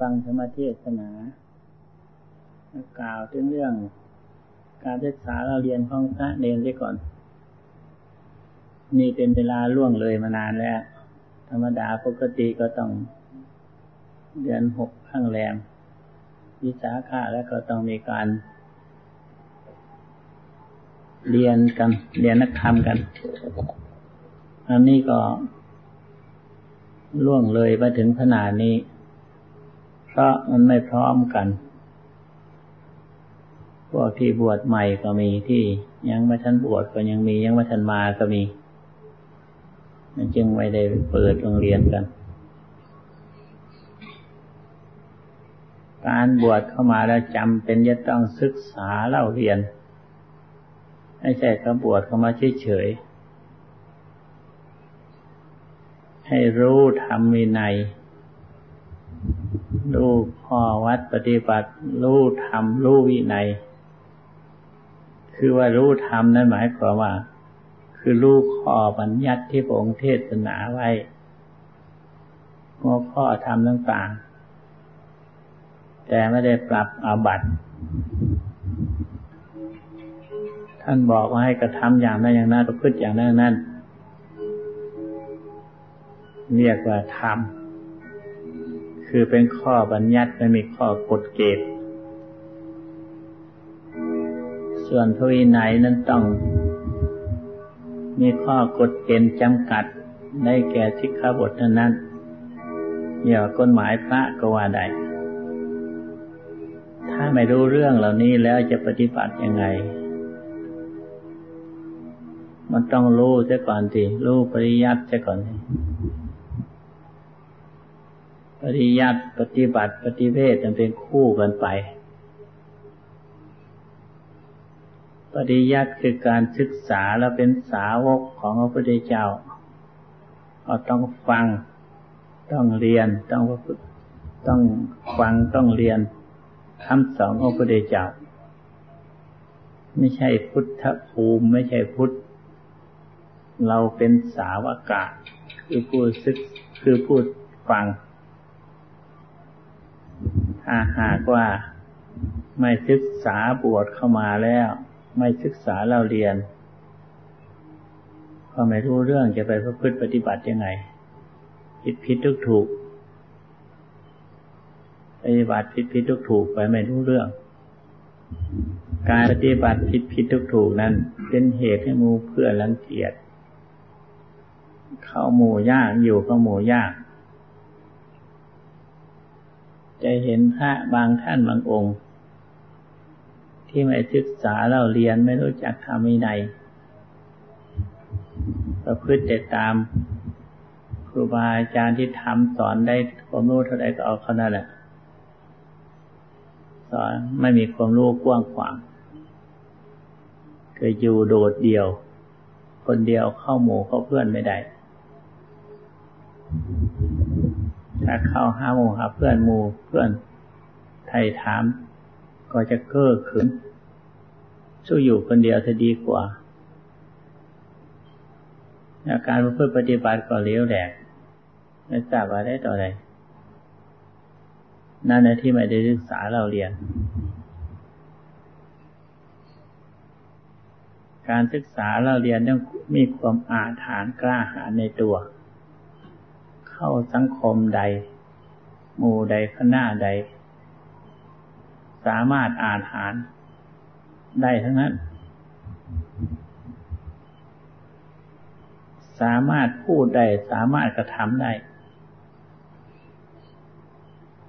ฟังธรรมเทศนา กล่าวถึงเรื่องการศึกษาเราเรียนของพระเนรไว้ก่อน นี่เป็นเวลาล่วงเลยมานานแล้ว ธรรมดาปกติก็ต้องเดือนหกข้างแรมวิสาขะแล้วก็ต้องมีการ เรียนกัน เรียนนักธรรมกัน อันนี้ก็ล่วงเลยมาถึงขนาดนี้ พราะมันไม่พร้อมกัน พวกที่บวชใหม่ก็มีที่ยังไม่ทันบวชก็ยังมียังไม่ทันมาก็มี มันจึงไม่ได้เปิดโรงเรียนกัน การบวชเข้ามาแล้วจำเป็นจะต้องศึกษาเล่าเรียน ไม่ใช่ก็บวชเข้ามาเฉยๆให้รู้ธรรมวินัย รู้ข้อวัดปฏิบัติ รู้ธรรม รู้วินัย คือว่ารู้ธรรมนั้นหมายความว่า คือรู้ข้อบัญญัติที่พระองค์เทศนาไว้หัวข้อธรรมต่างๆ แต่ไม่ได้ปรับอาบัติ ท่านบอกว่าให้กระทำอย่างนั้นอย่างนั้นประพฤติอย่างนั้นนั้น เรียกว่าธรรม คือเป็นข้อบัญญัติไม่มีข้อกฎเกณฑ์ส่วนพระวินัยนั้นต้อง มีข้อกฎเกณฑ์จำกัดได้แก่สิกขาบทนั้นอย่ากฎหมายพระก็ว่าได้ถ้าไม่รู้เรื่องเหล่านี้แล้วจะปฏิบัติยังไง มันต้องรู้ซะก่อนสิรู้ปริยัติซะก่อนสิ ปริยัติปฏิบัติปฏิเวทมันเป็นคู่กันไป ปริยัติคือการศึกษาแล้วเป็นสาวกของพระพุทธเจ้าเราต้องฟัง ต้องเรียน ต้องต้องฟังต้องเรียนคำสอนของพระพุทธเจ้า ไม่ใช่พุทธภูมิไม่ใช่พุทธ เราเป็นสาวกะคือผู้ศึกคือผู้ฟัง ถ้าหากว่าไม่ศึกษาบวชเข้ามาแล้ว ไม่ศึกษาเราเรียนก็ไม่รู้เรื่องจะไปประพฤติปฏิบัติยังไงผิดผิดทุกถูกปฏิบัติผิดผิดทุกถูกไปไม่รู้เรื่อง การปฏิบัติผิดผิดทุกถูกนั้น เป็นเหตุให้มูเพื่อนรังเกียจเข้าหมู่ยากอยู่เข้าหมู่ยาก จะเห็นพระบางท่านบางองค์ ที่ไม่ศึกษาเราเรียนไม่รู้จักธรรมีในประพฤติแต่ตามครูบาอาจารย์ที่ทำสอนได้ความรู้เท่าไรก็เอาเขานั่นแหละสอนไม่มีความรู้กว้างขวางเคยอยู่โดดเดี่ยว คนเดียวเข้าหมู่เข้าเพื่อนไม่ได้ ถ้าเข้าหาหมูหาเพื่อนหมูเพื่อนไทยถาม ก็จะเก้อขืนสู้อยู่คนเดียวจะดีกว่าอาการเพื่อปฏิบัติก็เลี้ยวแหลกไม่ทราบว่าได้ต่อใดนั่นในที่ไม่ได้ศึกษาเราเรียน การศึกษาเราเรียนต้องมีความอาถรรพ์กล้าหาญในตัว เข้าสังคมใด หมู่ใดคณะใด สามารถอ่านหานได้ทั้งนั้น สามารถพูดได้ สามารถกระทำได้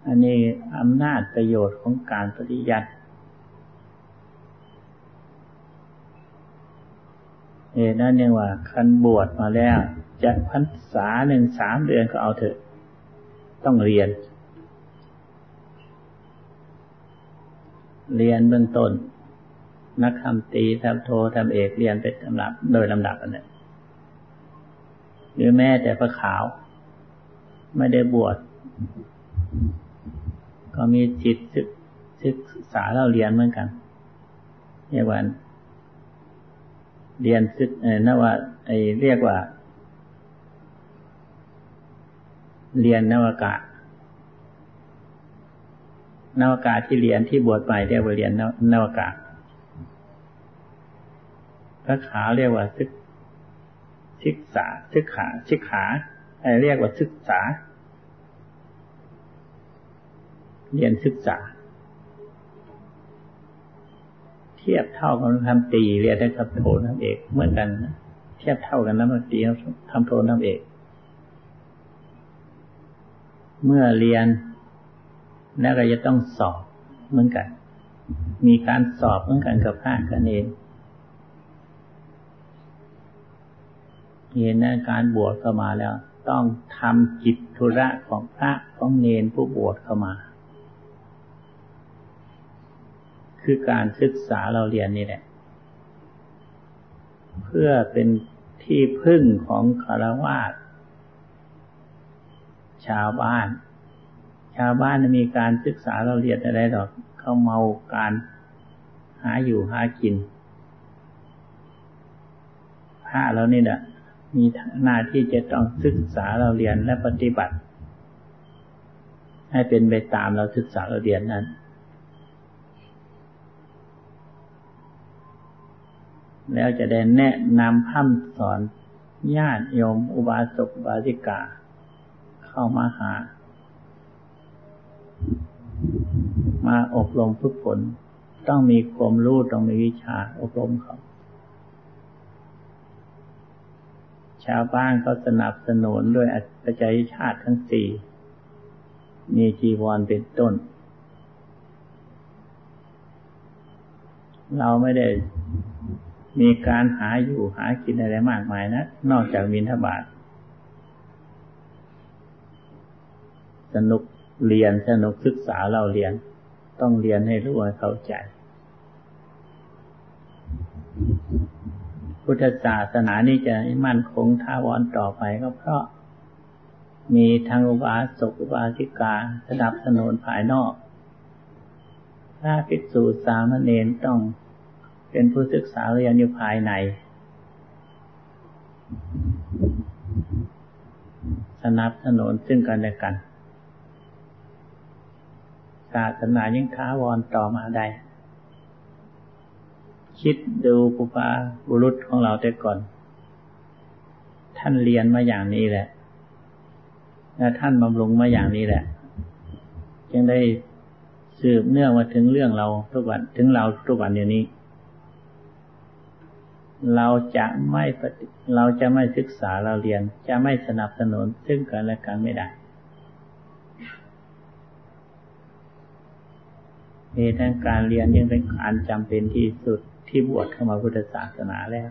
อันนี้อำนาจประโยชน์ของการปฏิยัติ เอนั่นเนี่ยว่า คันบวชมาแล้ว จะพรรษาหนึ่งสามเดือนก็เอาเถอะ ต้องเรียน เรียนเบื้องต้น นักทำตีทำโททำเอกเรียนเป็นลำดับโดยลำดับอันนี้หรือแม้แต่พระขาว ไม่ได้บวชก็มีจิตศึกษาเราเรียนเหมือนกันเรียกว่า เรียนศึกเออนว่าไอเรียกว่า เรียนนวกะนวากาที่เรียนที่บวชใหม่เรียกว่าเรียนนวากาพระขาเรียกว่าศึกศึกษาศึกขาศึกขาไอเรียกว่าศึกษา เรียนศึกษา เทียบเท่ากับทำตีเรียนได้กับโทน้ำเอกเหมือนกันเทียบเท่ากันน้ำตีทำโทน้ำเอก เมื่อเรียนแล้วก็จะต้องสอบเหมือนกัน มีการสอบเหมือนกันกับพระกันเองเห็นนะการบวชเข้ามาแล้ว ต้องทำจิตธุระของพระของเนนผู้บวชเข้ามา คือการศึกษาเราเรียนนี่แหละ เพื่อเป็นที่พึ่งของคารวาสชาวบ้าน ชาวบ้านมีการศึกษาเราเรียนอะไรหรอกเขาเมาการหาอยู่หากินพระเรานี่แหละมีหน้าที่จะต้องศึกษาเราเรียนและปฏิบัติ ให้เป็นไปตามเราศึกษาเราเรียนนั้น แล้วจะได้แนะนำพัฒสอนญาติโยมอุบาสกบาสิกา เข้ามาหา มาอบรมฝึกฝนต้องมีความรู้ต้องมีวิชาอบรมเขา ชาวบ้านก็สนับสนุนด้วยปัจจัยชาติทั้งสี่ มีจีวรเป็นต้น เราไม่ได้ มีการหาอยู่หากินอะไรมากมายนะนอกจากมินทบาท สนุกเรียนสนุกศึกษาเราเรียน ต้องเรียนให้รู้ให้เข้าใจ พุทธศาสนานี้จะมั่นคงท้าวรต่อไปก็เพราะ มีทางอุบาสกอุบาสิกาสนับสนุนภายนอกพระภิกษุสามเณรต้อง เป็นผู้ศึกษาเรียนอยู่ภายใน สนับสนุนซึ่งกันและกันศาสนายิ่งท้าวรต่อมาได้ คิดดูปุปาบุรุษของเราแต่ก่อน ท่านเรียนมาอย่างนี้แหละ และท่านบำรุงมาอย่างนี้แหละ จึงได้สืบเนื่องมาถึงเรื่องเราทุกวัน ถึงเราทุกวันอย่างนี้ เราจะไม่ปฏิเราจะไม่ศึกษาเราเรียน จะไม่สนับสนุนซึ่งกันและกันไม่ได้เหตุแห่งการเรียนยังเป็นการจำเป็นที่สุดที่บวชเข้ามาพุทธศาสนาแล้ว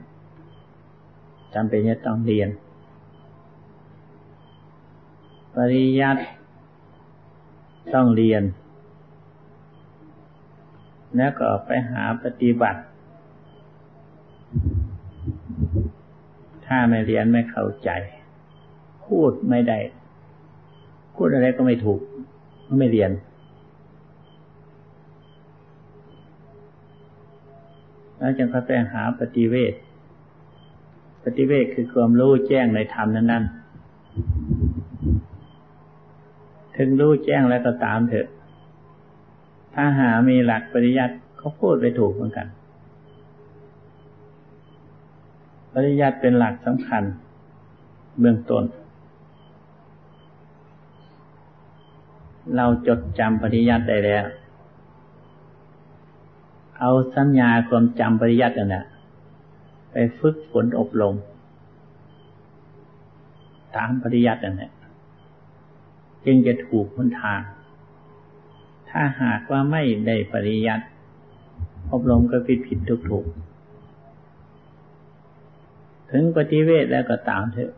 จำเป็นจะต้องเรียน ปริยัติต้องเรียน แล้วก็ไปหาปฏิบัติ ถ้าไม่เรียนไม่เข้าใจ พูดไม่ได้ พูดอะไรก็ไม่ถูก ไม่เรียนแล้วจึงก็ไปหาปฏิเวทปฏิเวทคือความรู้แจ้งในธรรมนั้นๆ ถึงรู้แจ้งแล้วก็ตามเถอะ ถ้าหามีหลักปริยัติเขาพูดไปถูกเหมือนกัน ปริยัติเป็นหลักสำคัญ เบื้องต้น เราจดจำปริยัติได้แล้ว เอาสัญญาความจำปริยัตินั่นแหละไปฝึกฝนอบรมตามปริยัตินั่นแหละจึงจะถูกคนทาง ถ้าหากว่าไม่ได้ปริยัติอบรมก็ผิดผิดถูกถูก ถึงปฏิเวทแล้วก็ตามเถอะ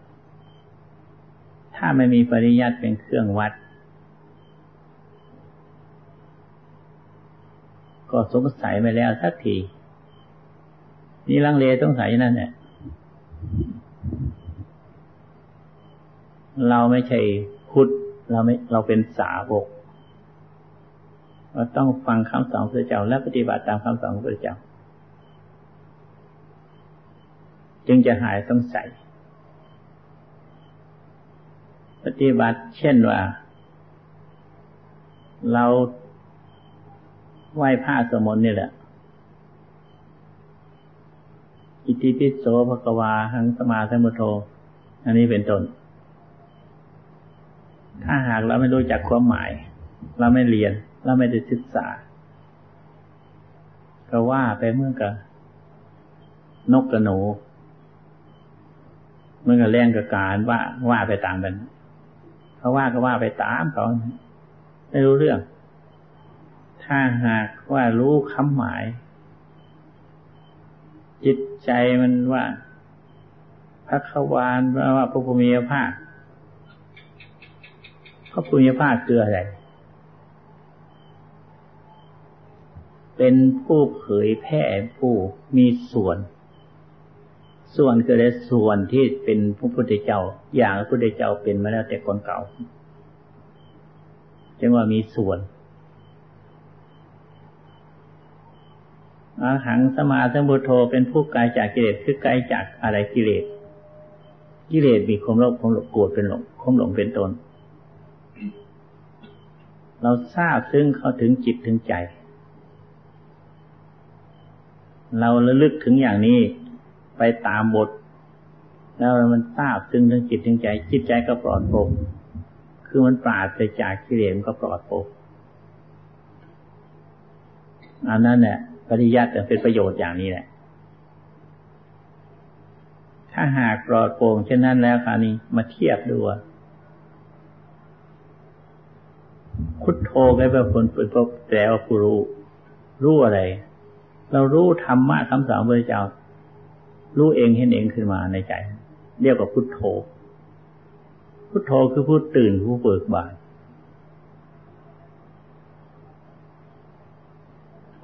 ถ้าไม่มีปริยัติเป็นเครื่องวัด ก็สงสัยไปแล้วสักที นี่ลังเลต้องใส่นั่นเนี่ยเราไม่ใช่พุทธเราไม่เราเป็นสาวกเราต้องฟังคำสอนพระเจ้าและปฏิบัติตามคำสอนพระเจ้า จึงจะหายสงสัย ปฏิบัติเช่นว่า เราไหว้พระสมนนี่แหละ อิติปิโสภควาหังสมาธิมุโท อันนี้เป็นต้น ถ้าหากเราไม่รู้จักความหมาย เราไม่เรียน เราไม่ได้ศึกษา ก็ว่าไปเมื่อกับนกกระหนู มื่อกับแรงกับการว่าว่าไปตามกันเขาว่าก็ว่าไปตามเขาไม่รู้เรื่อง ถ้าหากว่ารู้คำหมาย จิตใจมันว่าพระขวานว่าพระภูมิภาคพระภูมิภาคคืออะไร เป็นผู้เผยแพร่ผู้มีส่วน ส่วนคือได้ส่วนที่เป็นพระพุทธเจ้า อย่างพระพุทธเจ้าเป็นมาแล้วแต่คนเก่าจึงว่ามีส่วนอาหังสมาสมุทโธเป็นผู้กายจากกิเลสคือไกลจากอะไรกิเลส กิเลสมีความโลภความหลงโกรธเป็นหลงความหลงเป็นตน เราทราบซึ่งเข้าถึงจิตถึงใจ เราระลึกถึงอย่างนี้ ไปตามบท แล้วมันทราบซึ่งถึงจิตถึงใจ จิตใจก็ปลอดโปร่งคือมันปราศจากกิเลสก็ปลอดโปร่งอันนั้นเนี่ยปริยัติเป็นประโยชน์อย่างนี้แหละ ถ้าหากปลอดโปร่งเช่นนั้นแล้วคราวนี้มาเทียบดูพุทโธไปเป็นคนเป็นพวกแต่ว่าผู้รู้ รู้อะไร เรารู้ธรรมะคำสอนพระเจ้า รู้เองเห็นเองขึ้นมาในใจ เรียกว่าพุทโธ พุทโธคือผู้ตื่นผู้เบิกบาน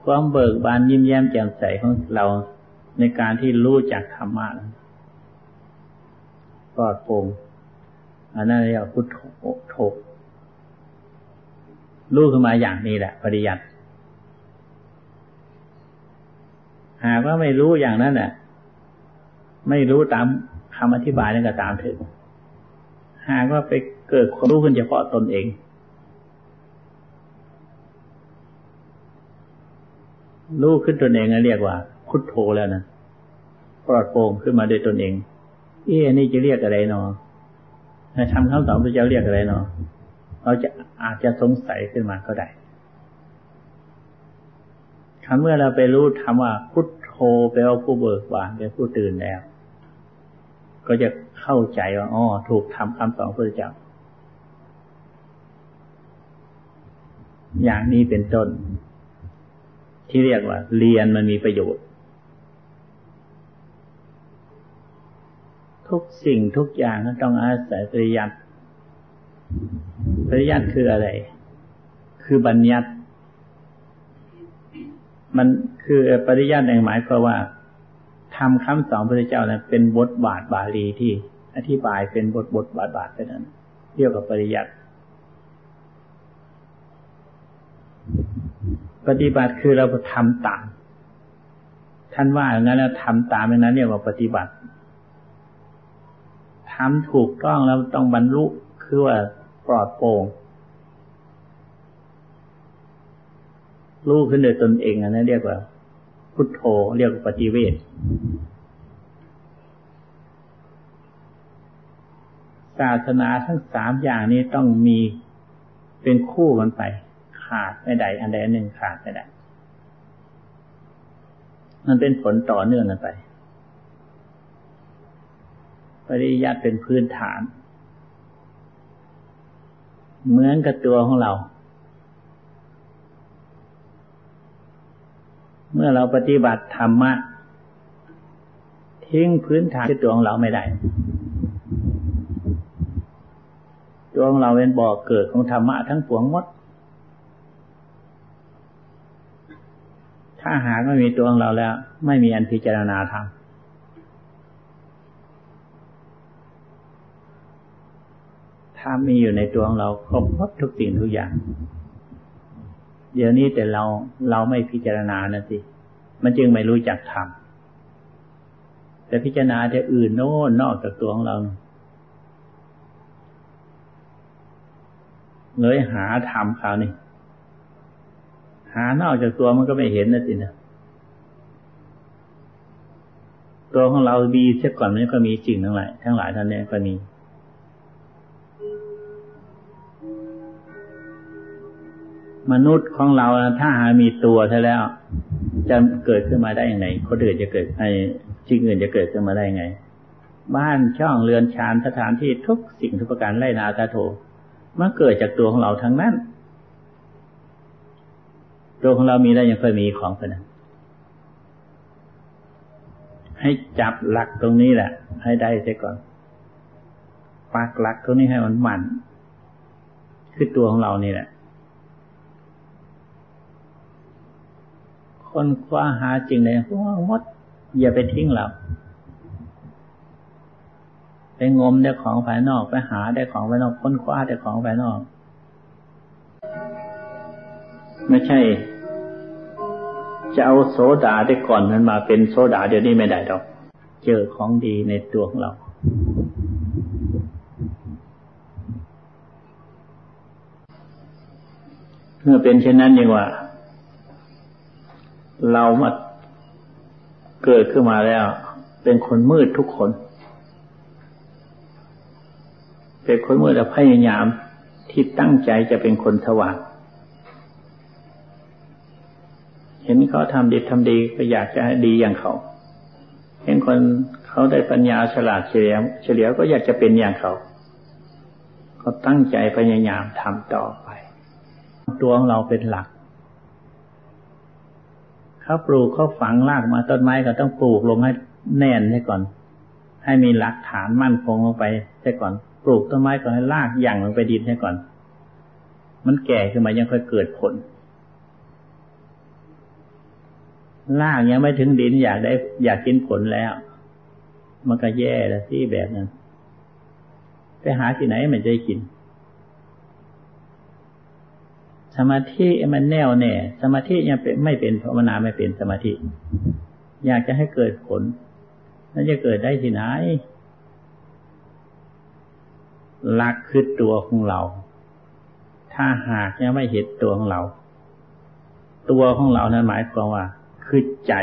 ความเบิกบานยิ้มแย้มแจ่มใสของเราในการที่รู้จักธรรมะปลอดโปร่งอันนั้นเรียกว่าพุทโธรู้ขึ้นมาอย่างนี้แหละปริยัติหากว่าไม่รู้อย่างนั้นน่ะ ไม่รู้ตามคำอธิบายนั่นก็ตามถึงหากว่าไปเกิดความรู้ขึ้นเฉพาะตนเอง รู้ขึ้นตนเองเรียกว่าพุทโธแล้วนะปลอดโปร่งขึ้นมาด้วยตนเอง เอ๊ะนี่จะเรียกอะไรเนาะทำคำสอนพระเจ้าเรียกอะไรเนาะเราจะอาจจะสงสัยขึ้นมาก็ได้คำเมื่อเราไปรู้ทำว่าพุทโธแปลว่าผู้เบิกบานเป็นผู้ตื่นแล้ว ก็จะเข้าใจว่าอ๋อถูกทำคำสอนพระเจ้า อย่างนี้เป็นต้น ที่เรียกว่า เรียนมันมีประโยชน์ ทุกสิ่งทุกอย่างต้องอาศัยปริยัติปริยัติคืออะไร คือบัญญัติ มันคือปริยัติหมายความว่า ทำคำสอนพระเจ้านะเป็นบทบาทบาลีที่อธิบายเป็นบทบทบาทบาทไปนั้นเรียกกับปริยัติปฏิบัติคือเราทำตามท่านว่าอย่างนั้นแล้วทำตามอย่างนั้นเรียกว่าปฏิบัติทำถูกต้องแล้วต้องบรรลุคือว่าปลอดโปร่งรู้ขึ้นโดยตนเองอันนั้นเรียกว่า พุทโธเรียกว่าปฏิเวทศาสนาทั้งสามอย่างนี้ต้องมีเป็นคู่กันไป ขาดไม่ได้อันใดอันหนึ่งขาดไม่ได้ มันเป็นผลต่อเนื่องกันไป ปริยัติเป็นพื้นฐาน เหมือนกับตัวของเรา เมื่อเราปฏิบัติธรรมะ ทิ้งพื้นฐานที่ตัวของเราไม่ได้ ตัวของเราเป็นบ่อเกิดของธรรมะทั้งปวงหมด ถ้าหากไม่มีตัวของเราแล้ว ไม่มีอันพิจารณาธรรมถ้ามีอยู่ในตัวของเราครบหมดทุกสิ่งทุกอย่าง เดี๋ยวนี้แต่เราเราไม่พิจารณานะสิ มันจึงไม่รู้จักธรรมแต่พิจารณาจะอื่นโน่นนอกจากตัวของเราเลยหาธรรมคราวนี้หานอกจากตัวมันก็ไม่เห็นนะสินะตัวของเราดีเสียก่อนมันก็มีจริงทั้งหลายทั้งหลายท่านนี้ก็มี มนุษย์ของเราถ้าหามีตัวเท่าแล้ว จะเกิดขึ้นมาได้ยังไงคนอื่นจะเกิดไอ้จริงอื่นจะเกิดขึ้นมาได้ยังไง บ้านช่องเรือนชานสถานที่ทุกสิ่งทุกประการไล่นาตาโถมันเกิดจากตัวของเราทั้งนั้น ตัวของเรามีได้ยังเคยมีของคนนั้นให้จับหลักตรงนี้แหละ ให้ได้เสียก่อนปักหลักตรงนี้ให้มันมันคือตัวของเรานี่แหละ คนคว้าหาจริงเลยพวกมดอย่าไปทิ้งเรา ไปงมได้ของภายนอกไปหาได้ของภายนอกค้นคว้าได้ของภายนอก ไม่ใช่ จะเอาโซดาได้ก่อนมันมาเป็นโซดาเดี๋ยวนี้ไม่ได้ดอก เจอของดีในตัวของเราเมื่อเป็นเช่นนั้นยังว่า เรามาเกิดขึ้นมาแล้ว เป็นคนมืดทุกคน เป็นคนมืดแต่พยายามที่ตั้งใจจะเป็นคนสว่าง เห็นเขาทำดีทำดีก็อยากจะดีอย่างเขา เห็นคนเขาได้ปัญญาฉลาดเฉลียวเฉลียวก็อยากจะเป็นอย่างเขาเขาตั้งใจพยายามทำต่อไป ตัวของเราเป็นหลัก เขาปลูกเขาฝังรากมาต้นไม้ก็ต้องปลูกลงให้แน่นให้ก่อน ให้มีหลักฐานมั่นคงลงไปให้ก่อน ปลูกต้นไม้ก็ให้รากย่างลงไปดินให้ก่อน มันแก่ขึ้นมายังค่อยเกิดผลล่างยังไม่ถึงดินอยากได้ อยากกินผลแล้ว มันก็แย่แล้วที่แบบนั้นไปหาที่ไหนมันจะกิน สมาธิมันแน่วแน่สมาธิยังเป็นไม่เป็นภาวนาไม่เป็นสมาธิ อยากจะให้เกิดผลนั่นจะเกิดได้ที่ไหนหลักคือตัวของเรา ถ้าหากยังไม่เห็นตัวของเรา ตัวของเรานั้นหมายความว่า คือใจ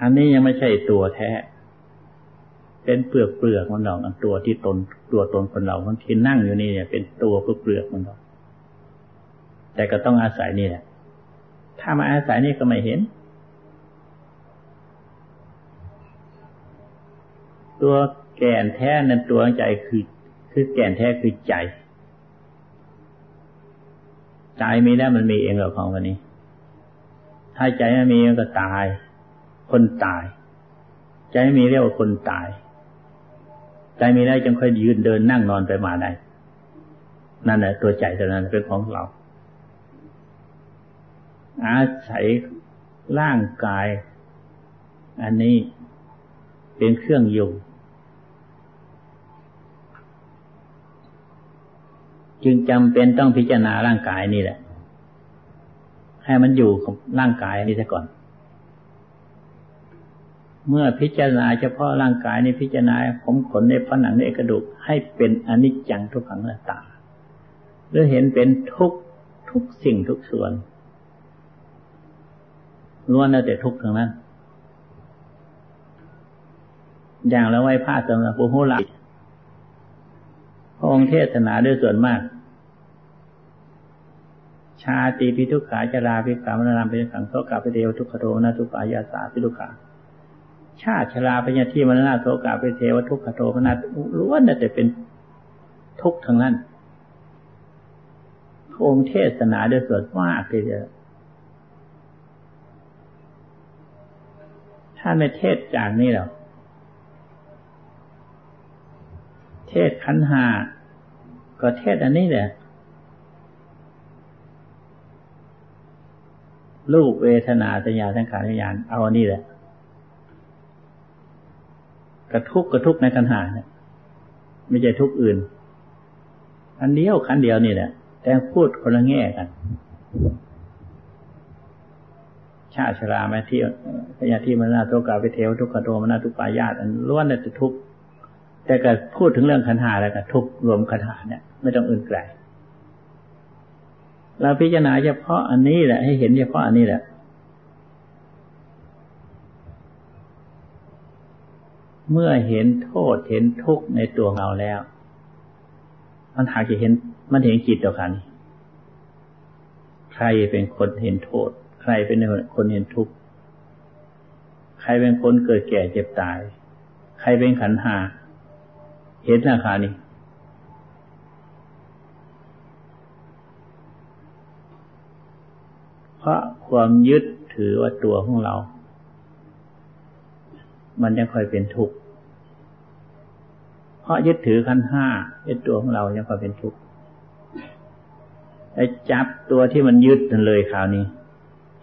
อันนี้ยังไม่ใช่ตัวแท้ เป็นเปลือกเปลือกมันหรอกตัวที่ตนตัวตนคนเราคนที่นั่งอยู่นี่เนี่ย เป็นตัวเปลือกเปลือกมันหรอก แต่ก็ต้องอาศัยนี่แหละ ถ้ามาอาศัยนี่ก็ไม่เห็น ตัวแก่นแท้นั้นตัวใจคือ คือแก่นแท้คือใจ ใจมีแล้วมันมีเองหรอกของวันนี้ ถ้าใจไม่มีมันก็ตาย คนตาย ใจไม่มีเรียกว่าคนตาย ใจมีได้จึงค่อยยืนเดินนั่งนอนไปมาได้นั่นแหละตัวใจตัวนั้นเป็นของเรา อาศัยร่างกาย อันนี้เป็นเครื่องอยู่ จึงจำเป็นต้องพิจารณาร่างกายนี่แหละ ให้มันอยู่กับร่างกายนี้ซะก่อน เมื่อพิจารณาเฉพาะร่างกายนี้พิจารณาผมขนในผนังในกระดูกให้เป็นอนิจจังทุกขังหน้าตาหรือเห็นเป็นทุกทุกสิ่งทุกส่วน ล้วนแล้วแต่ทุกข์ทั้งนั้น อย่างแล้วไว้ผ้าสำหรับปุหุลัพระองค์เทศนาด้วยส่วนมาก ชาติพิทุขาจราพิกามนารามเป็นสังโสกาพิเดวทุกขโทนาทุกขายาสาพิทุขาชาติชราพญาที่มรณะโสกาพิเทวทุกขโทพนาล้วนแต่เป็นทุกข์ทั้งนั้นพระองค์เทศนาด้วยส่วนมากเลยเดียว ถ้าไม่เทศจากนี้หรอกเทศขันหาก็เทศอันนี้แหละรูปเวทนาสัญญาสังขารวิญญาณเอาอันนี้แหละกระทุกกระทุกในขันหาเนี่ยไม่ใช่ทุกอื่น อันเดียวขันเดียวนี่แหละแต่พูดคนละแง่กัน ชาชราแม่ที่พญาที่มันนาโตกาไปเทวทุกขโทมนาทุกปายาตอันล้วนแต่จะทุกข์แต่ก็พูดถึงเรื่องขันหาแล้วก็ทุกรวมขันหาเนี่ย ไม่ต้องอื่นไกลเราพิจารณาเฉพาะอันนี้แหละ ให้เห็นเฉพาะอันนี้แหละ เมื่อเห็นโทษเห็นทุกข์ในตัวเราแล้ว มันหากจะเห็นมันเห็นจิตต่อกันใครเป็นคนเห็นโทษ ใครเป็นคนเห็นทุกข์ ใครเป็นคนเกิดแก่เจ็บตาย ใครเป็นขันหา เห็นราคานี้เพราะความยึดถือว่าตัวของเรา มันยังค่อยเป็นทุกข์ เพราะยึดถือขันห้าเป็นตัวของเรายังค่อยเป็นทุกข์ไอ้จับตัวที่มันยึดนั่นเลยคราวนี้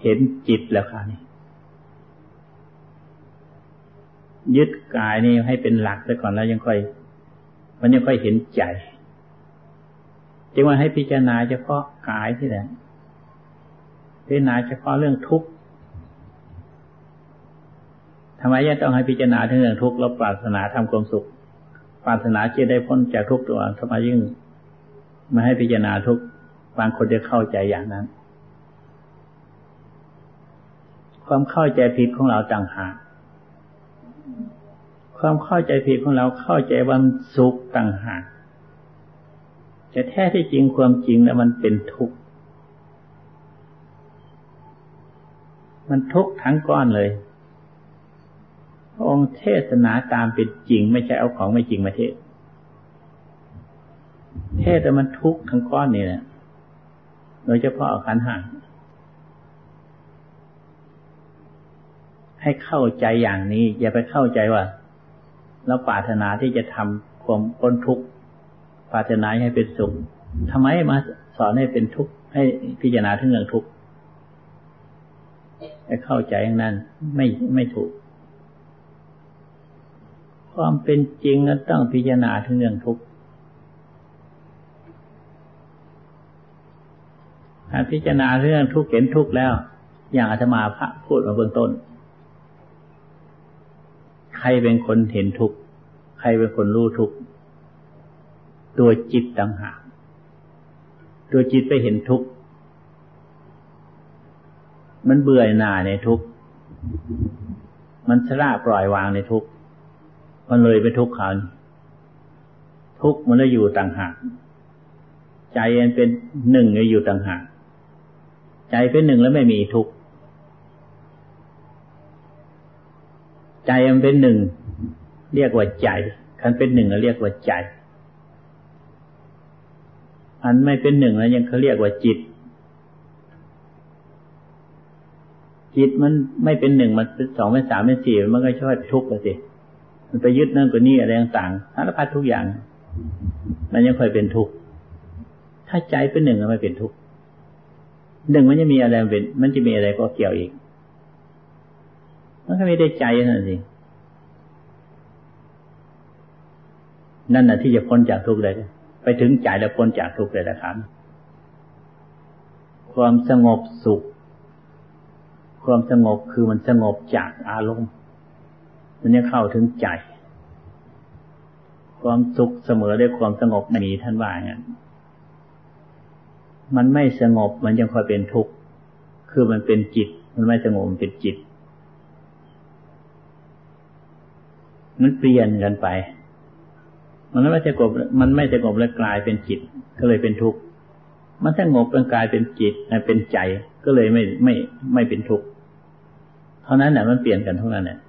เห็นจิตแล้วคราวนี้ยึดกายนี่ให้เป็นหลักไปก่อนแล้วยังค่อย มันยังค่อยเห็นใจจึงว่าให้พิจารณาเฉพาะกายที่แหละพิจารณาเฉพาะเรื่องทุกข์ทำไมยังต้องให้พิจารณาถึงเรื่องทุกข์เราปรารถนาทำความสุข ปรารถนาจะได้พ้นจากทุกข์ตัวทำไมยิ่งไมาให้พิจารณาทุกข์บางคนจะเข้าใจอย่างนั้น ความเข้าใจผิดของเราต่างหากความเข้าใจผิดของเราเข้าใจวันสุขต่างหากจะแท้ที่จริงความจริงแล้วมันเป็นทุกข์มันทุกข์ทั้งก้อนเลยพระองค์เทศนาตามเป็นจริง ไม่ใช่เอาของไม่จริงมาเทศ เทศแต่มันทุกข์ทั้งก้อนนี่แหละโดยเฉพาะขันห่าง ให้เข้าใจอย่างนี้ อย่าไปเข้าใจว่าเราปรารถนาที่จะทำความพ้นทุกข์ปรารถนาให้เป็นสุขทำไมมาสอนให้เป็นทุกข์ให้พิจารณาถึงเรื่องทุกข์ให้เข้าใจอย่างนั้น ไม่ไม่ถูก ความเป็นจริงนั้นต้องพิจารณาถึงเรื่องทุกข์ถ้าพิจารณาเรื่องทุกข์เห็นทุกข์แล้ว อย่างอาตมาพระพูดมาเบื้องต้น รเป็นคนเห็นทุกข์ ใครเป็นคนรู้ทุกข์ ตัวจิตต่างหาก ตัวจิตไปเห็นทุกข์ มันเบื่อหน่ายในทุกข์ มันสละปล่อยวางในทุกข์ มันเลยไปทุกข์เขาทุกข์มันเลยอยู่ต่างหาก ใจมันเป็นหนึ่งอยู่ต่างหาก ใจเป็นหนึ่งแล้วไม่มีทุกข์ ใจมันเป็นหนึ่ง เรียกว่าใจคันเป็นหนึ่งเรียกว่าใจ อันไม่เป็นหนึ่งแล้วยังเขาเรียกว่าจิต จิตมันไม่เป็นหนึ่งมันเป็นสองเป็นสามเป็นสี่มันก็ช่วยทุกข์ไปสิมันไปยึดนั่นกับนี่อะไรต่างๆสารพัดทุกอย่าง มันยังค่อยเป็นทุกข์ถ้าใจเป็นหนึ่งมันไม่เป็นทุกข์หนึ่งมันจะมีอะไรเป็น มันจะมีอะไรก็เกี่ยวอีก มันก็ไม่ได้ใจนั่นสินั่นน่ะที่จะพ้นจากทุกข์เลย ไปถึงใจแล้วพ้นจากทุกข์เลยนะครับความสงบสุข ความสงบคือมันสงบจากอารมณ์ มันจะเข้าถึงใจ ความสุขเสมอด้วยความสงบไม่มีท่านว่างั้นมันไม่สงบมันยังคอยเป็นทุกข์ คือมันเป็นจิต มันไม่สงบมันเป็นจิต มันเปลี่ยนกันไป มันไม่สงบมันไม่สงบแล้วกลายเป็นจิต ก็เลยเป็นทุกข์มันสงบแล้วกลายเป็นจิตเป็นใจก็เลยไม่ไม่ไม่เป็นทุกข์เท่านั้นแหละมันเปลี่ยนกันเท่านั้นแหละ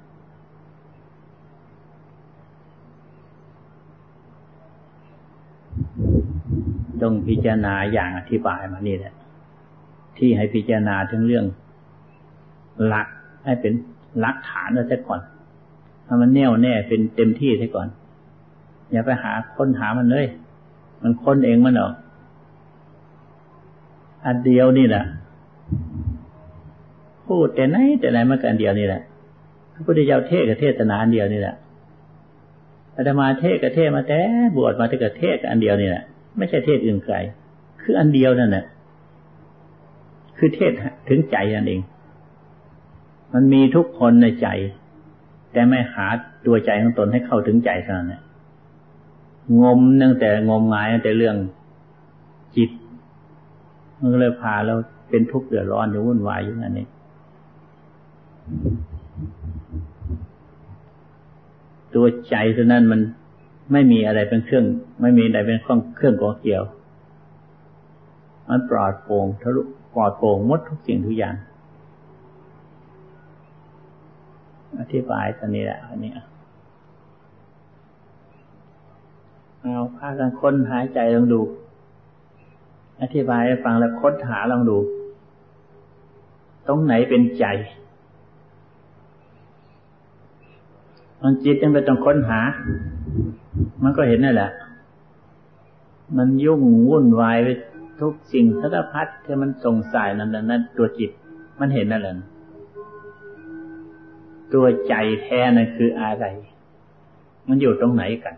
ต้องพิจารณาอย่างอธิบายมานี่แหละ ที่ให้พิจารณาถึงเรื่องหลักให้เป็นหลักฐานแล้วก่อน ถ้มันแน่วแน่เป็นเต็มที่ซะก่อน อย่าไปหาค้นหามันเลย มันค้นเองมันหรอก อันเดียวนี่แหละพูดแต่ไหนแต่ไหนมากันเดียวนี่แหละพระพุทธเจ้าเทศกับเทศนาอันเดียวนี่แหละอาตมาเทศกับเทศมาแต่บวชมาแต่กับเทศกับอันเดียวนี่แหละไม่ใช่เทศอื่นไกล คืออันเดียวนั่นแหละคือเทศถึงใจนั่นเอง มันมีทุกคนในใจ แต่ไม่หาตัวใจของตนให้เข้าถึงใจเท่านั้นงมตั้งแต่งมงายตั้งแต่เรื่องจิต มันก็เลยพาเราเป็นทุกข์เดือดร้อนอยู่วุ่นวายอยู่นั่นเองตัวใจตัวนั้นมันไม่มีอะไรเป็นเครื่อง ไม่มีอะไรเป็นเครื่องเครื่องกอเกี่ยว มันปลอดโปร่งทะลุปลอดโปร่งหมดทุกสิ่งทุกอย่าง อธิบายตอนนี้แหละอันนี้เอาพากันค้นหายใจลองดู อธิบายให้ฟังแล้วค้นหาลองดู ตรงไหนเป็นใจมันจิตยังไปต้องค้นหา มันก็เห็นนั่นแหละ มันยุ่งวุ่นวายไปทุกสิ่งสารพัดที่มันสงสัยนั่นนั่นตัวจิต มันเห็นนั่นแหละ ตัวใจแท้นั่นคืออะไร มันอยู่ตรงไหนกัน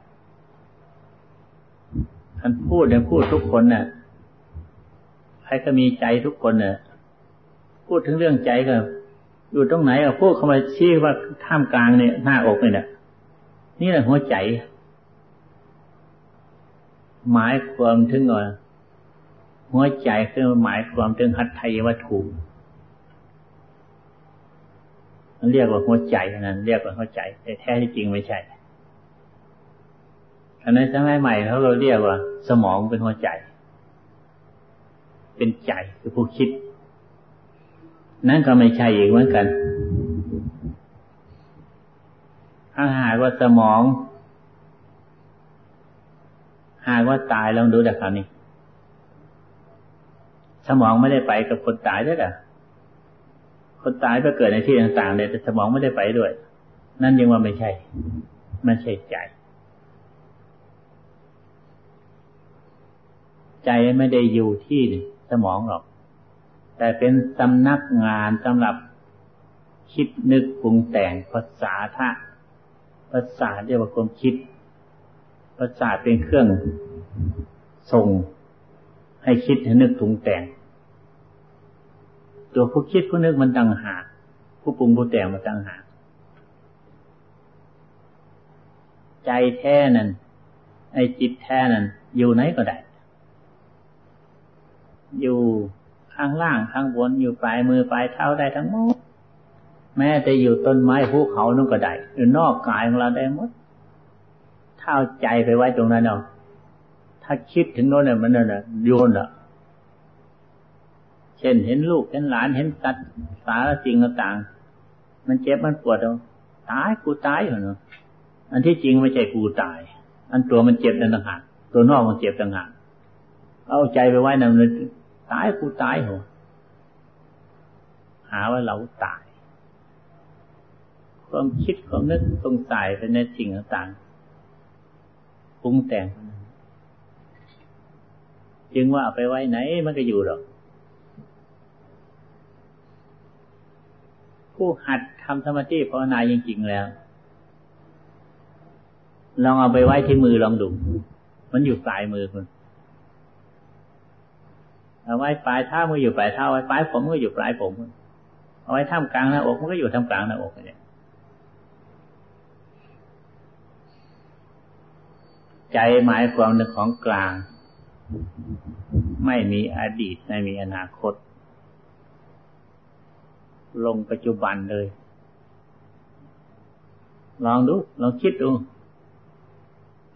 ท่านพูดเนี่ยพูดทุกคนน่ะใครก็มีใจทุกคนน่ะพูดถึงเรื่องใจก็อยู่ตรงไหนอะพูดเข้ามาชี้ว่าท่ามกลางเนี่ยหน้าอกเนี่ยนะนี่แหละหัวใจ หมายความถึงว่าหัวใจคือหมายความถึงหัตถยวัตถุ มันเรียกว่าหัวใจนั้น เรียกว่าหัวใจ แต่แท้ที่จริงไม่ใช่อันนั้นสมัยใหม่เขาเราเรียกว่า สมองเป็นหัวใจ เป็นใจคือผู้คิด นั่นก็ไม่ใช่อีกเหมือนกัน ถ้าหากว่าสมอง หากว่าตายลองดูดักคำนี้ สมองไม่ได้ไปกับคนตายด้วยอะ คนตายไปเกิดในที่ต่างๆเลยแต่สมองไม่ได้ไปด้วย นั่นยังว่าไม่ใช่ไม่ใช่ใจ ใจไม่ได้อยู่ที่สมองหรอก แต่เป็นสำนักงานสำหรับคิดนึกปรุงแต่งภาษาทะภาษาเรียกว่าความคิดภาษาเป็นเครื่องส่งให้คิดให้นึกปรุงแต่ง ตัวผู้คิดผู้นึกมันต่างหากผู้ปรุงผู้แต่งมันต่างหากใจแท้นั้นไอ้จิตแท้นั้นอยู่ไหนก็ได้ อยู่ข้างล่างข้างบนอยู่ปลายมือปลายเท้าได้ทั้งหมดแม้จะอยู่ต้นไม้ภูเขานั่นก็ได้หรือนอกกายของเราได้หมดเท้าใจไปไว้ตรงนั้นเนาะถ้าคิดถึงโน้นเนี่ยมันเนี่ยโยนอะ เช่นเห็นลูกเห็นหลานเห็นสัตว์สารสิ่งต่างมันเจ็บมันปวดเอาตายกูตายเหรอเนาะอันที่จริงไม่ใช่กูตาย อันตัวมันเจ็บนั่นต่างหากตัวนอกมันเจ็บต่างหากเอาใจไปไว้นั่นตายกูตายเหรอหาว่าเราตาย ความคิดความนึกตรงสายไปในสิ่งต่างๆปรุงแต่ง จึงว่าไปไว้ไหนมันก็อยู่หรอก ผู้หัดทำสมาธิภาวนาจริงๆแล้ว ลองเอาไปไว้ที่มือลองดู มันอยู่ปลายมือคุณเอาไว้ปลายเท้ามันอยู่ปลายเท้าไว้ปลายผมมันก็อยู่ปลายผมเอาไว้ท่ามกลางหน้าอกมันก็อยู่ท่ามกลางหน้าอกเนี่ยใจหมายความในของกลาง ไม่มีอดีตไม่มีอนาคต ลงปัจจุบันเลย ลองดู ลองคิดดู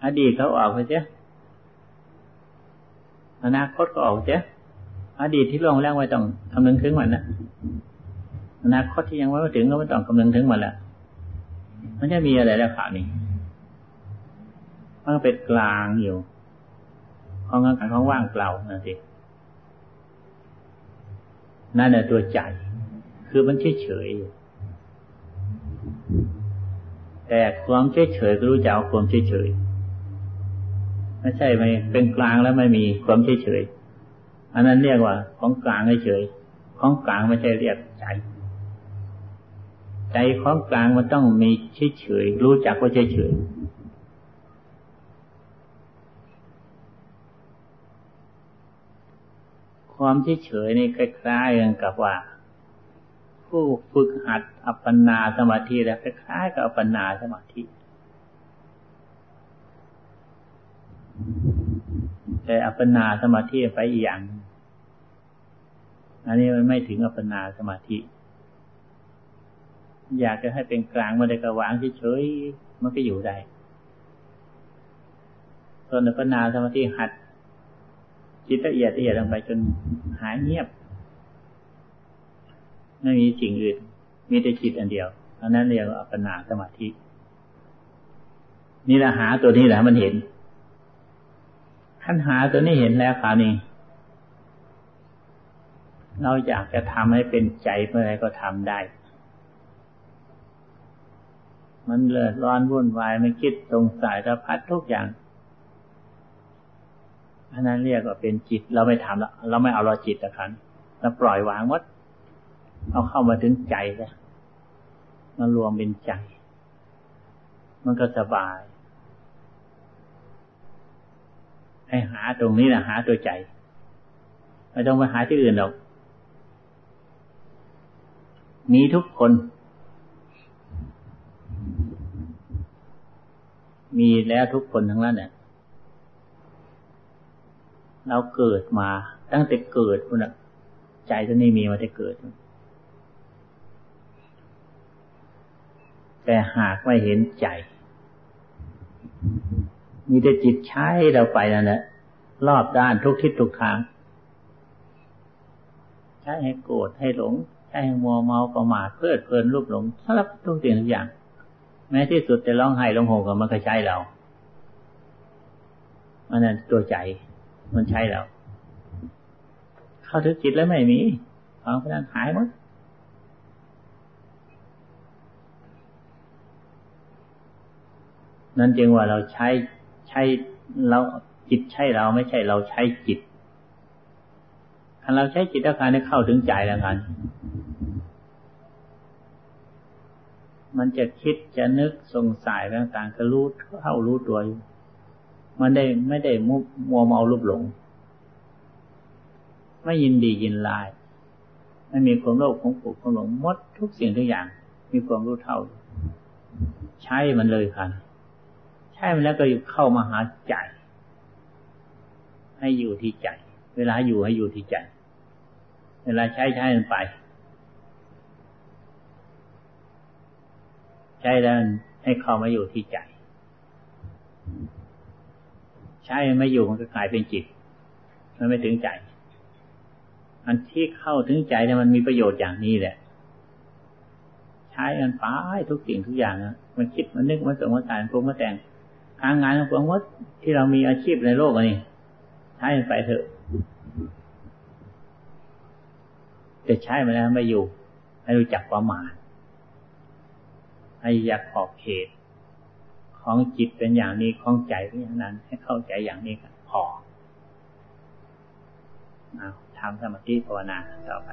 อดีตเขาออกไปเจ้อนาคตก็ออกเจ้อดีตที่ล่วงแล้วไม่ต้องคำนึงถึงมันนะอนาคตที่ยังไม่ถึงก็ไม่ต้องคำนึงถึงมันละมันจะมีอะไรแล้วข่าวนี้มันเป็นกลางอยู่ห้องกลางของว่างเปล่านั่นสินั่นแหละตัวใจ คือมันเฉยเฉยแต่ความเฉยเฉยก็รู้จักความเฉยเฉยไม่ใช่ไหมเป็นกลางแล้วไม่มีความเฉยเฉยอันนั้นเรียกว่า ของกลางเฉยของกลางไม่ใช่เรียกใจ ใจของกลางมันต้องมีเฉยเฉยรู้จักว่าเฉยเฉยความเฉยเฉยนี่คล้ายๆกันกับว่า ผู้ฝึกหัดอัปปนาสมาธิแล้วคล้ายกับอัปปนาสมาธิ แต่อัปปนาสมาธิไปอีกอย่าง อันนี้มันไม่ถึงอัปปนาสมาธิ อยากจะให้เป็นกลางมาได้กระวางเฉยๆมันก็อยู่ได้ส่วนอัปปนาสมาธิหัดจิตละเอียดละเอียดลงไปจนหายเงียบ ไม่มีสิ่งอื่นมีแต่จิตอันเดียวอันนั้นเรียกว่าอัปปนาสมาธิ นี่แหละหาตัวนี้แหละมันเห็นขั้นหาตัวนี้เห็นแล้วคราวนี้เราอยากจะทำให้เป็นใจเมื่อไรก็ทำได้ มันเลือดร้อนวุ่นวายไม่คิดสงสัยระพัดทุกอย่าง อันนั้นเรียกว่าเป็นจิต เราไม่ทำแล้วเราไม่เอาเราจิตละคันเราปล่อยวางวัด เอาเข้ามาถึงใจแล้วมันรวมเป็นใจ มันก็สบาย ให้หาตรงนี้นะหาตัวใจไม่ต้องไปหาที่อื่นหรอกมีทุกคน มีแล้วทุกคนทั้งนั้นเนี่ยเราเกิดมาตั้งแต่เกิดคุณอะใจตัวนี้มีมาแต่เกิด แต่หากไม่เห็นใจ มีแต่จิตใช้เราไปนั่นแหละรอบด้านทุกทิศทุกทาง ใช้ให้โกรธให้หลง ใช่มัวเมาประมาทเพลิดเพลินรูปหลงสารพัดทุกสิ่งทุกอย่าง แม้ที่สุดจะร้องไห้ร้องโหก็มันก็ใช้เรามันนั่นตัวใจ มันใช้เรา เข้าถึงจิตแล้วไม่มีความพลังหายหมด นั่นจึงว่าเราใช้ใช้เราจิตใช่เราไม่ใช่เราใช้จิตถ้าเราใช้จิตอาการให้เข้าถึงใจแล้วกันมันจะคิดจะนึกสงสัยต่างๆก็รู้เท่ารู้ตัวอยู่มันได้ไม่ได้มุมัวเมาลุบหลง ไม่ยินดียินลาย ไม่มีความโลภของปุกของหลงมดทุกสิ่งทุกอย่าง มีความรู้เท่า ใช้มันเลยค่ะ ช้มันแล้วก็อยู่เข้ามาหาใจ ให้อยู่ที่ใจ เวลาอยู่ให้อยู่ที่ใจ เวลาใช้ใช้มันไป ใช้แล้วให้เข้ามาอยู่ที่ใจ ใช้ไม่อยู่มันก็กลายเป็นจิต มันไม่ถึงใจ อันที่เข้าถึงใจเนี่ยมันมีประโยชน์อย่างนี้แหละใช้มันไปทุกสิ่งทุกอย่างนะมันคิดมันนึกมันสมมติสารปรุงมาแต่ง กางานของพวกมดที่เรามีอาชีพในโลกนี้ใช้มันไปเถอะจะใช้มันแล้วไม่อยู่ ให้รู้จักความหมายให้อยากขอบเขต ของจิตเป็นอย่างนี้ของใจเป็นอย่างนั้น ให้เข้าใจอย่างนี้กันพอทำสมาธิภาวนาต่อไป